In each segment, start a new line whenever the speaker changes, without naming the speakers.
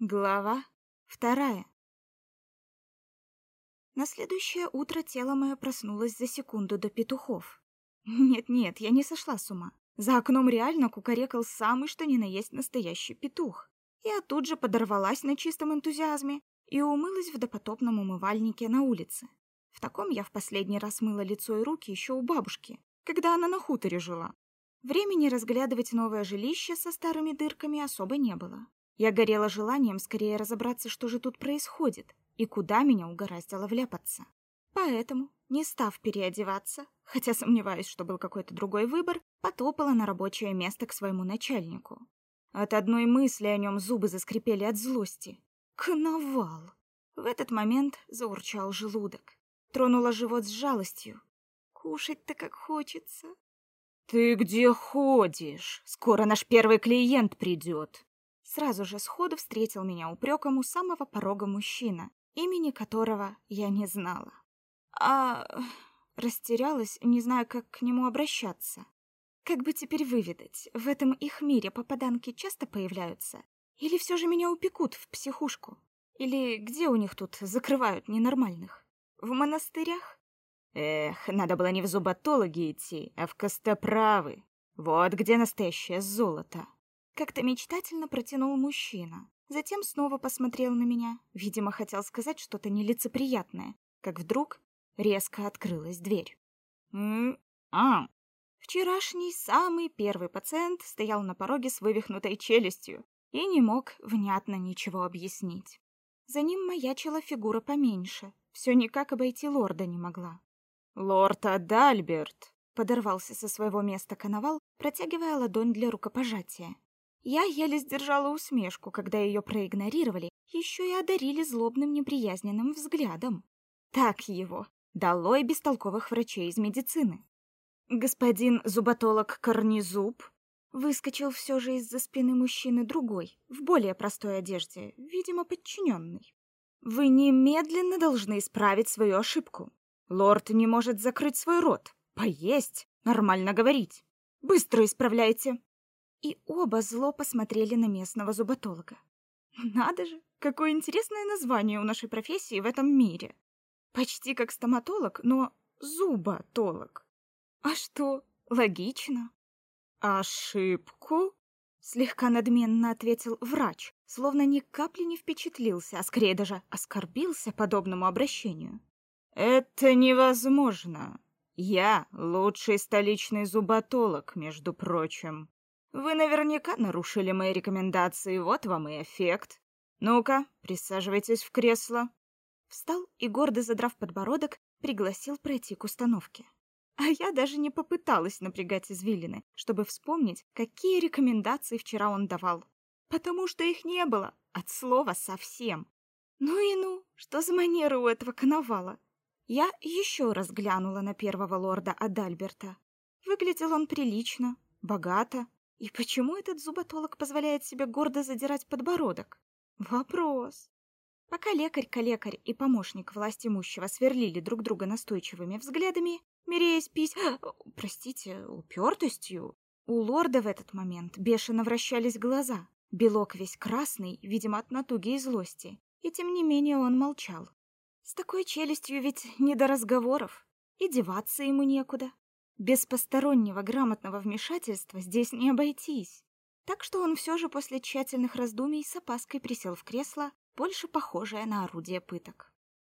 Глава вторая. На следующее утро тело мое проснулось за секунду до петухов. Нет-нет, я не сошла с ума. За окном реально кукарекал самый что ни на есть настоящий петух. Я тут же подорвалась на чистом энтузиазме и умылась в допотопном умывальнике на улице. В таком я в последний раз мыла лицо и руки еще у бабушки, когда она на хуторе жила. Времени разглядывать новое жилище со старыми дырками особо не было. Я горела желанием скорее разобраться, что же тут происходит и куда меня угораздило вляпаться. Поэтому, не став переодеваться, хотя сомневаюсь, что был какой-то другой выбор, потопала на рабочее место к своему начальнику. От одной мысли о нем зубы заскрипели от злости. Коновал! В этот момент заурчал желудок. Тронула живот с жалостью. Кушать-то как хочется.
«Ты где ходишь? Скоро наш первый клиент придет!»
Сразу же сходу встретил меня упреком у самого порога мужчина, имени которого я не знала. А растерялась, не зная, как к нему обращаться. Как бы теперь выведать, в этом их мире попаданки часто появляются? Или все же меня упекут в психушку? Или где у них тут закрывают ненормальных? В монастырях?
Эх, надо было не в зуботологи идти, а в костоправы. Вот где настоящее золото.
Как-то мечтательно протянул мужчина. Затем снова посмотрел на меня. Видимо, хотел сказать что-то нелицеприятное. Как вдруг резко открылась дверь.
«А,
Вчерашний самый первый пациент стоял на пороге с вывихнутой челюстью и не мог внятно ничего объяснить. За ним маячила фигура поменьше. Все никак обойти лорда не могла.
«Лорд Адальберт!»
Подорвался со своего места коновал, протягивая ладонь для рукопожатия. Я еле сдержала усмешку, когда ее проигнорировали, еще и одарили злобным неприязненным взглядом. Так его. Долой бестолковых врачей из медицины. Господин зуботолог Корнезуб выскочил все же из-за спины мужчины другой, в более простой одежде, видимо, подчиненный. Вы немедленно должны исправить свою ошибку. Лорд не может закрыть свой рот, поесть, нормально говорить. Быстро исправляйте и оба зло посмотрели на местного зуботолога. Надо же, какое интересное название у нашей профессии в этом мире. Почти как стоматолог, но зуботолог. А что, логично.
Ошибку?
Слегка надменно ответил врач, словно ни капли не впечатлился, а скорее даже оскорбился подобному обращению.
Это невозможно. Я лучший столичный зуботолог, между прочим. Вы наверняка нарушили мои рекомендации, вот вам и эффект. Ну-ка, присаживайтесь в кресло.
Встал и, гордо задрав подбородок, пригласил пройти к установке. А я даже не попыталась напрягать извилины, чтобы вспомнить, какие рекомендации вчера он давал. Потому что их не было, от слова совсем. Ну и ну, что за манера у этого коновала? Я еще раз глянула на первого лорда Адальберта. Выглядел он прилично, богато, и почему этот зуботолог позволяет себе гордо задирать подбородок? Вопрос. Пока лекарь-калекарь и помощник властимущего сверлили друг друга настойчивыми взглядами, меряясь пись... простите, упертостью, у лорда в этот момент бешено вращались глаза. Белок весь красный, видимо, от натуги и злости. И тем не менее он молчал. С такой челюстью ведь не до разговоров. И деваться ему некуда. Без постороннего грамотного вмешательства здесь не обойтись. Так что он все же после тщательных раздумий с опаской присел в кресло, больше похожее на орудие пыток.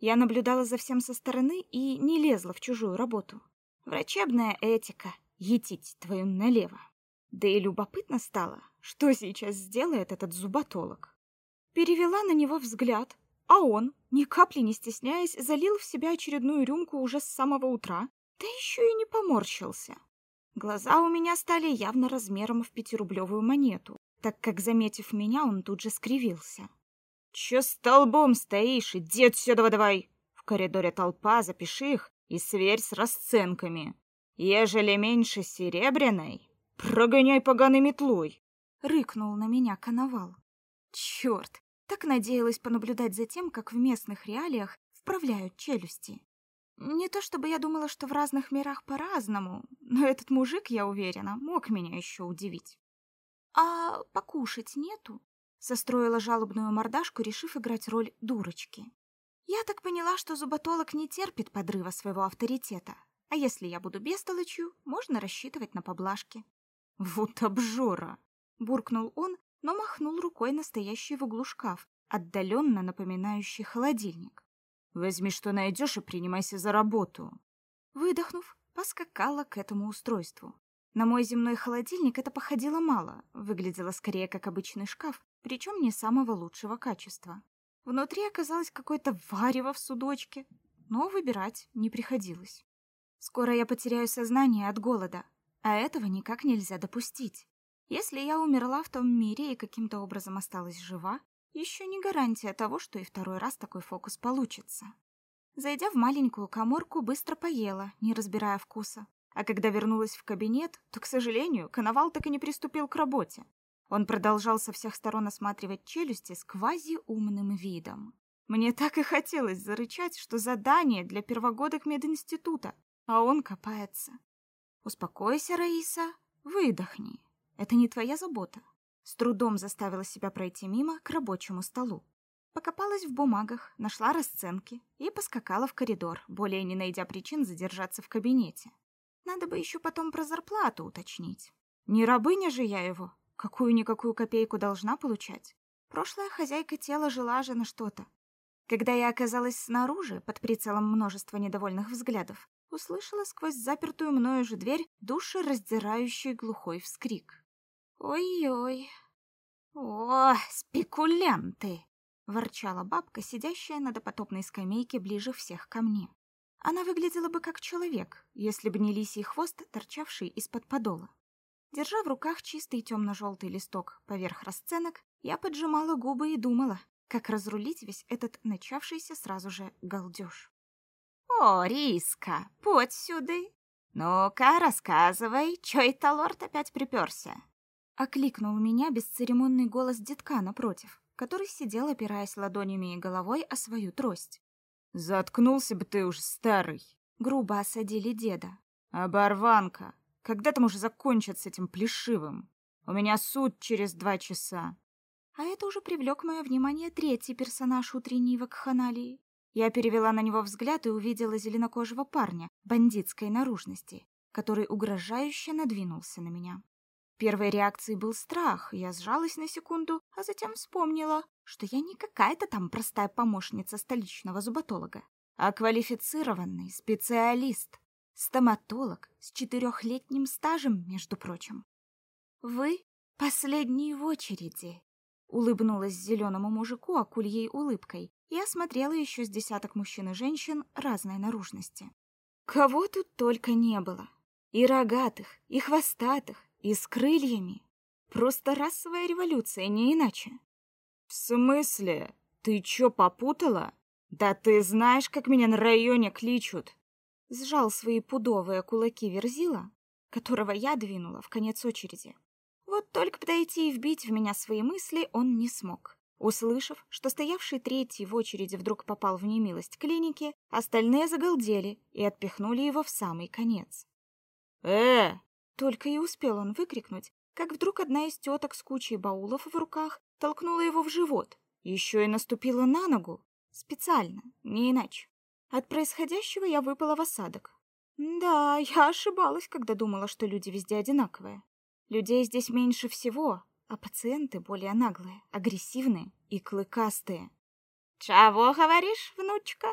Я наблюдала за всем со стороны и не лезла в чужую работу. Врачебная этика — етить твою налево. Да и любопытно стало, что сейчас сделает этот зуботолог. Перевела на него взгляд, а он, ни капли не стесняясь, залил в себя очередную рюмку уже с самого утра да еще и не поморщился. Глаза у меня стали явно размером в пятирублевую монету, так как, заметив меня, он тут же скривился.
«Че столбом стоишь? Иди отсюда давай! В коридоре толпа, запиши их и сверь с расценками. Ежели меньше серебряной, прогоняй поганой метлой!»
Рыкнул на меня коновал. Черт, так надеялась понаблюдать за тем, как в местных реалиях вправляют челюсти. Не то чтобы я думала, что в разных мирах по-разному, но этот мужик, я уверена, мог меня еще удивить. А покушать нету? Состроила жалобную мордашку, решив играть роль дурочки. Я так поняла, что зуботолог не терпит подрыва своего авторитета. А если я буду бестолочью, можно рассчитывать на поблажки.
Вот обжора,
буркнул он, но махнул рукой настоящий в углу шкаф, отдаленно напоминающий холодильник.
Возьми, что найдешь, и принимайся за работу.
Выдохнув, поскакала к этому устройству. На мой земной холодильник это походило мало, выглядело скорее как обычный шкаф, причем не самого лучшего качества. Внутри оказалось какое-то варево в судочке, но выбирать не приходилось. Скоро я потеряю сознание от голода, а этого никак нельзя допустить. Если я умерла в том мире и каким-то образом осталась жива, еще не гарантия того, что и второй раз такой фокус получится. Зайдя в маленькую каморку, быстро поела, не разбирая вкуса. А когда вернулась в кабинет, то, к сожалению, Коновал так и не приступил к работе. Он продолжал со всех сторон осматривать челюсти с квази-умным видом. Мне так и хотелось зарычать, что задание для первогодок мединститута, а он копается. Успокойся, Раиса, выдохни. Это не твоя забота. С трудом заставила себя пройти мимо к рабочему столу. Покопалась в бумагах, нашла расценки и поскакала в коридор, более не найдя причин задержаться в кабинете. Надо бы еще потом про зарплату уточнить. Не рабыня же я его, Какую-никакую копейку должна получать. Прошлая хозяйка тела жила же на что-то. Когда я оказалась снаружи, под прицелом множества недовольных взглядов, услышала сквозь запертую мною же дверь душераздирающий глухой вскрик. «Ой-ой! О, спекулянты!» — ворчала бабка, сидящая на допотопной скамейке ближе всех ко мне. Она выглядела бы как человек, если бы не лисий хвост, торчавший из-под подола. Держа в руках чистый темно-желтый листок поверх расценок, я поджимала губы и думала, как разрулить весь этот начавшийся сразу же галдеж. «О, Риска, подь сюда! Ну-ка, рассказывай, чё это лорд опять приперся?» Окликнул меня бесцеремонный голос детка напротив, который сидел, опираясь ладонями и головой о свою трость.
«Заткнулся бы ты уж, старый!»
Грубо осадили деда.
«Оборванка! Когда там уже закончат с этим плешивым? У меня суд через два часа.
А это уже привлек мое внимание третий персонаж утренней вакханалии. Я перевела на него взгляд и увидела зеленокожего парня бандитской наружности, который угрожающе надвинулся на меня. Первой реакцией был страх, я сжалась на секунду, а затем вспомнила, что я не какая-то там простая помощница столичного зуботолога, а квалифицированный специалист, Стоматолог с четырехлетним стажем, между прочим. Вы последний в очереди. Улыбнулась зеленому мужику акульей улыбкой и осмотрела еще с десяток мужчин и женщин разной наружности. Кого тут только не было. И рогатых, и хвостатых, и с крыльями. Просто расовая революция, не иначе.
В смысле? Ты чё попутала? Да ты знаешь, как меня на районе кличут
сжал свои пудовые кулаки Верзила, которого я двинула в конец очереди. Вот только подойти и вбить в меня свои мысли он не смог. Услышав, что стоявший третий в очереди вдруг попал в немилость клиники, остальные загалдели и отпихнули его в самый конец.
«Э!»
Только и успел он выкрикнуть, как вдруг одна из теток с кучей баулов в руках толкнула его в живот, еще и наступила на ногу. Специально, не иначе. От происходящего я выпала в осадок. Да, я ошибалась, когда думала, что люди везде одинаковые. Людей здесь меньше всего, а пациенты более наглые, агрессивные и клыкастые. «Чего говоришь, внучка?»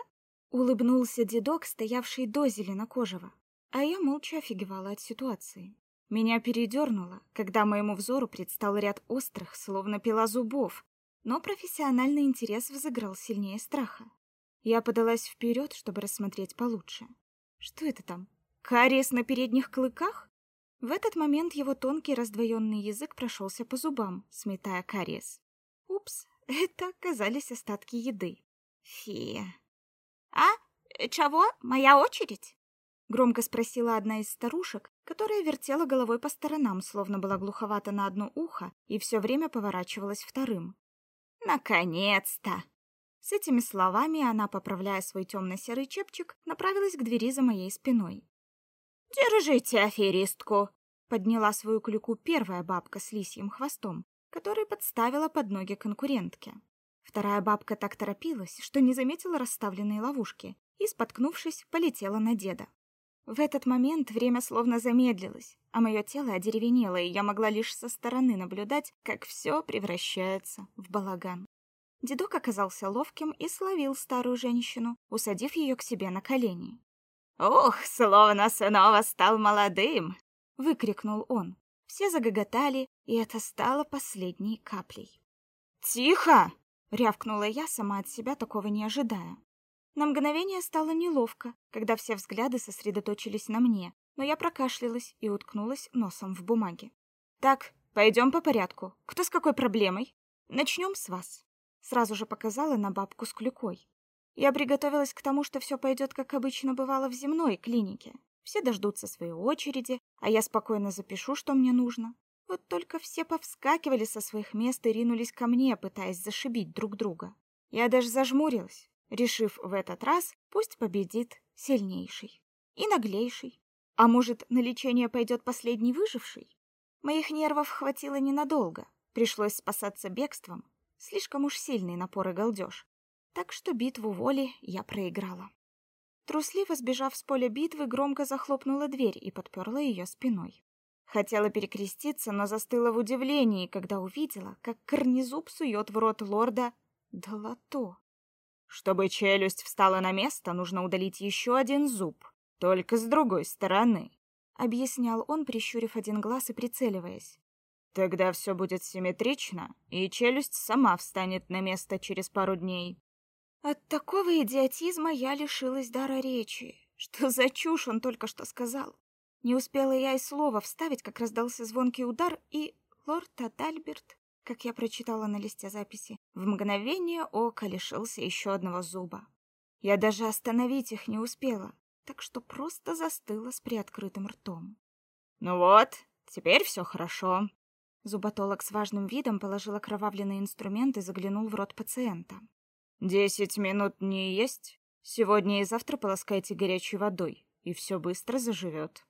Улыбнулся дедок, стоявший до зеленокожего, а я молча офигевала от ситуации. Меня передернуло, когда моему взору предстал ряд острых, словно пила зубов, но профессиональный интерес взыграл сильнее страха. Я подалась вперед, чтобы рассмотреть получше. Что это там? Кариес на передних клыках? В этот момент его тонкий раздвоенный язык прошелся по зубам, сметая кариес. Упс, это оказались остатки еды. Фи. А? Чего? Моя очередь? Громко спросила одна из старушек, которая вертела головой по сторонам, словно была глуховата на одно ухо и все время поворачивалась вторым. Наконец-то! С этими словами она, поправляя свой темно-серый чепчик, направилась к двери за моей спиной. «Держите аферистку!» — подняла свою клюку первая бабка с лисьим хвостом, который подставила под ноги конкурентке. Вторая бабка так торопилась, что не заметила расставленные ловушки и, споткнувшись, полетела на деда. В этот момент время словно замедлилось, а мое тело одеревенело, и я могла лишь со стороны наблюдать, как все превращается в балаган. Дедок оказался ловким и словил старую женщину, усадив ее к себе на колени.
«Ух, словно снова стал молодым!»
— выкрикнул он. Все загоготали, и это стало последней каплей.
«Тихо!»
— рявкнула я, сама от себя такого не ожидая. На мгновение стало неловко, когда все взгляды сосредоточились на мне, но я прокашлялась и уткнулась носом в бумаге.
«Так, пойдем по порядку. Кто с какой проблемой?»
«Начнем с вас». Сразу же показала на бабку с клюкой. Я приготовилась к тому, что все пойдет, как обычно бывало в земной клинике. Все дождутся своей очереди, а я спокойно запишу, что мне нужно. Вот только все повскакивали со своих мест и ринулись ко мне, пытаясь зашибить друг друга. Я даже зажмурилась, решив в этот раз, пусть победит сильнейший и наглейший. А может, на лечение пойдет последний выживший? Моих нервов хватило ненадолго. Пришлось спасаться бегством. Слишком уж сильный напор и галдеж. Так что битву воли я проиграла. Трусливо сбежав с поля битвы, громко захлопнула дверь и подперла ее спиной. Хотела перекреститься, но застыла в удивлении, когда увидела, как корнезуб сует в рот лорда долото.
Чтобы челюсть встала на место, нужно удалить еще один зуб, только с другой стороны,
объяснял он, прищурив один глаз и прицеливаясь.
Тогда все будет симметрично, и челюсть сама встанет на место через пару дней.
От такого идиотизма я лишилась дара речи. Что за чушь он только что сказал? Не успела я и слова вставить, как раздался звонкий удар, и лорд Адальберт как я прочитала на листе записи, в мгновение ока лишился еще одного зуба. Я даже остановить их не успела, так что просто застыла с приоткрытым ртом.
«Ну вот, теперь все хорошо».
Зуботолог с важным видом положил окровавленный инструмент и заглянул в рот пациента.
«Десять минут не есть. Сегодня и завтра полоскайте горячей водой, и все быстро заживет».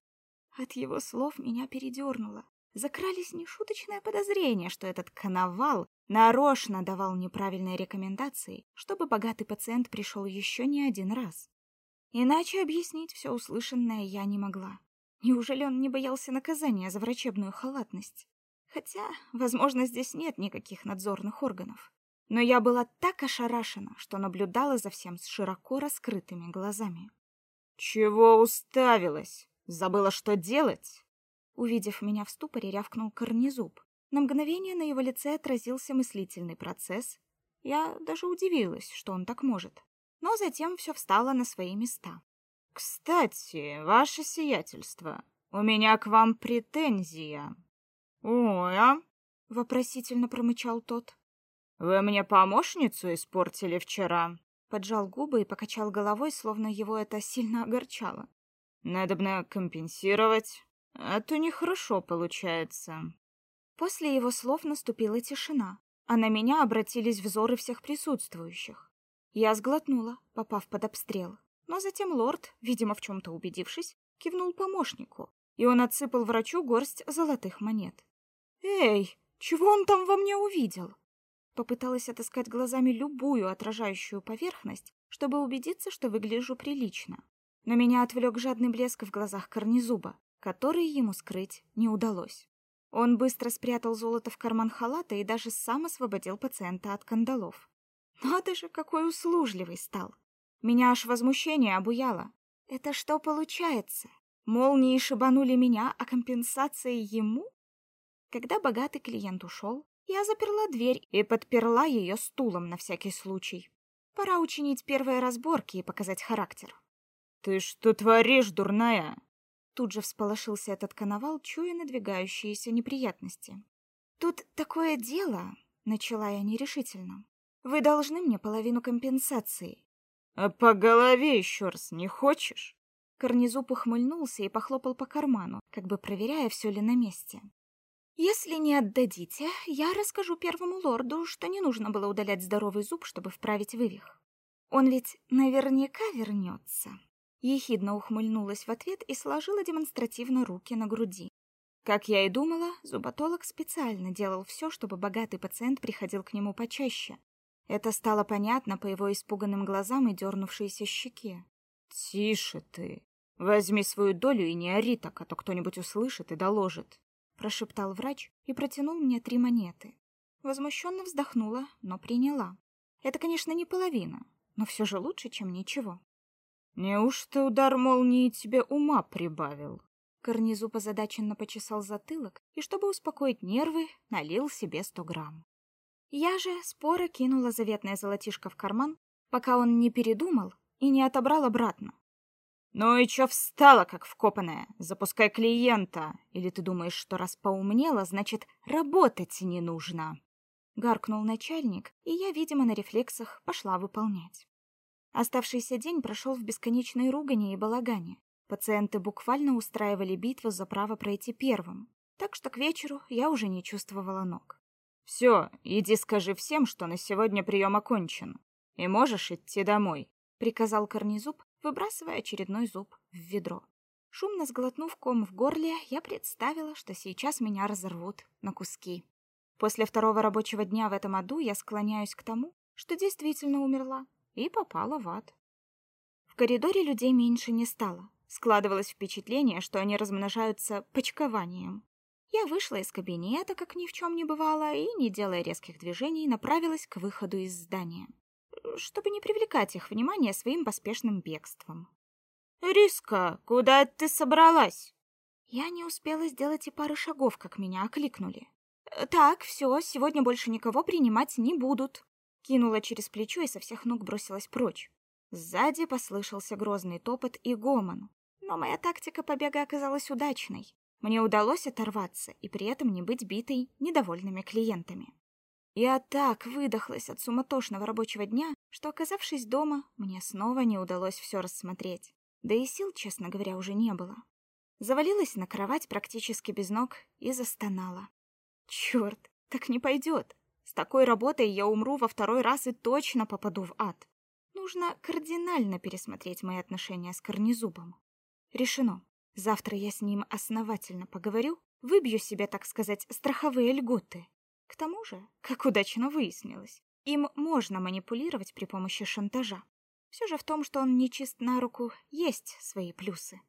От его слов меня передернуло закрались нешуточные подозрения, что этот коновал нарочно давал неправильные рекомендации, чтобы богатый пациент пришел еще не один раз. Иначе объяснить все услышанное я не могла. Неужели он не боялся наказания за врачебную халатность? Хотя, возможно, здесь нет никаких надзорных органов. Но я была так ошарашена, что наблюдала за всем с широко раскрытыми глазами.
«Чего уставилась? Забыла, что делать?»
Увидев меня в ступоре, рявкнул корнезуб. На мгновение на его лице отразился мыслительный процесс. Я даже удивилась, что он так может. Но затем все встало на свои места.
«Кстати, ваше сиятельство, у меня к вам претензия». «Ой, а?»
— вопросительно промычал тот.
«Вы мне помощницу испортили вчера?»
Поджал губы и покачал головой, словно его это сильно огорчало.
«Надобно компенсировать. А то нехорошо получается.
После его слов наступила тишина, а на меня обратились взоры всех присутствующих. Я сглотнула, попав под обстрел. Но затем лорд, видимо, в чем то убедившись, кивнул помощнику, и он отсыпал врачу горсть золотых монет. Эй, чего он там во мне увидел? Попыталась отыскать глазами любую отражающую поверхность, чтобы убедиться, что выгляжу прилично. Но меня отвлек жадный блеск в глазах Корнезуба, который ему скрыть не удалось. Он быстро спрятал золото в карман халата и даже сам освободил пациента от кандалов. Надо же, какой услужливый стал. Меня аж возмущение обуяло. Это что получается? Молнии шибанули меня, а компенсация ему? Когда богатый клиент ушел, я заперла дверь и подперла ее стулом на всякий случай. Пора учинить первые разборки и показать характер.
«Ты что творишь, дурная?»
Тут же всполошился этот коновал, чуя надвигающиеся неприятности. «Тут такое дело», — начала я нерешительно. «Вы должны мне половину компенсации».
«А по голове еще раз не хочешь?»
Корнезуб ухмыльнулся и похлопал по карману, как бы проверяя, все ли на месте. «Если не отдадите, я расскажу первому лорду, что не нужно было удалять здоровый зуб, чтобы вправить вывих. Он ведь наверняка вернется». Ехидно ухмыльнулась в ответ и сложила демонстративно руки на груди. Как я и думала, зуботолог специально делал все, чтобы богатый пациент приходил к нему почаще. Это стало понятно по его испуганным глазам и дернувшейся щеке.
«Тише ты. Возьми свою долю и не ори так, а то кто-нибудь услышит и доложит», —
прошептал врач и протянул мне три монеты. Возмущенно вздохнула, но приняла. Это, конечно, не половина, но все же лучше, чем ничего.
«Неужто удар молнии тебе ума прибавил?»
Корнизу позадаченно почесал затылок и, чтобы успокоить нервы, налил себе сто грамм. Я же споро кинула заветное золотишко в карман, пока он не передумал и не отобрал обратно.
«Ну и чё встала, как вкопанная? Запускай клиента! Или ты думаешь, что раз поумнела, значит, работать не нужно?»
Гаркнул начальник, и я, видимо, на рефлексах пошла выполнять. Оставшийся день прошел в бесконечной ругани и балагане. Пациенты буквально устраивали битву за право пройти первым, так что к вечеру я уже не чувствовала ног.
«Все, иди скажи всем, что на сегодня прием окончен, и можешь идти домой», — приказал Корнезуб, выбрасывая очередной зуб в ведро. Шумно сглотнув ком в горле, я представила, что сейчас меня разорвут на куски. После второго рабочего дня в этом аду я склоняюсь к тому, что действительно умерла и попала в ад. В коридоре людей меньше не стало. Складывалось впечатление, что они размножаются почкованием. Я вышла из кабинета, как ни в чем не бывало, и, не делая резких движений, направилась к выходу из здания, чтобы не привлекать их внимание своим поспешным бегством. «Риска, куда ты собралась?»
Я не успела сделать и пары шагов, как меня окликнули. «Так, все, сегодня больше никого принимать не будут». Кинула через плечо и со всех ног бросилась прочь. Сзади послышался грозный топот и гомон. Но моя тактика побега оказалась удачной. Мне удалось оторваться и при этом не быть битой недовольными клиентами. Я так выдохлась от суматошного рабочего дня, что, оказавшись дома, мне снова не удалось все рассмотреть. Да и сил, честно говоря, уже не было. Завалилась на кровать практически без ног и застонала. Черт, так не пойдет. С такой работой я умру во второй раз и точно попаду в ад. Нужно кардинально пересмотреть мои отношения с Корнезубом. Решено. Завтра я с ним основательно поговорю, выбью себе, так сказать, страховые льготы. К тому же, как удачно выяснилось, им можно манипулировать при помощи шантажа. Все же в том, что он нечист на руку, есть свои плюсы.